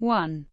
one.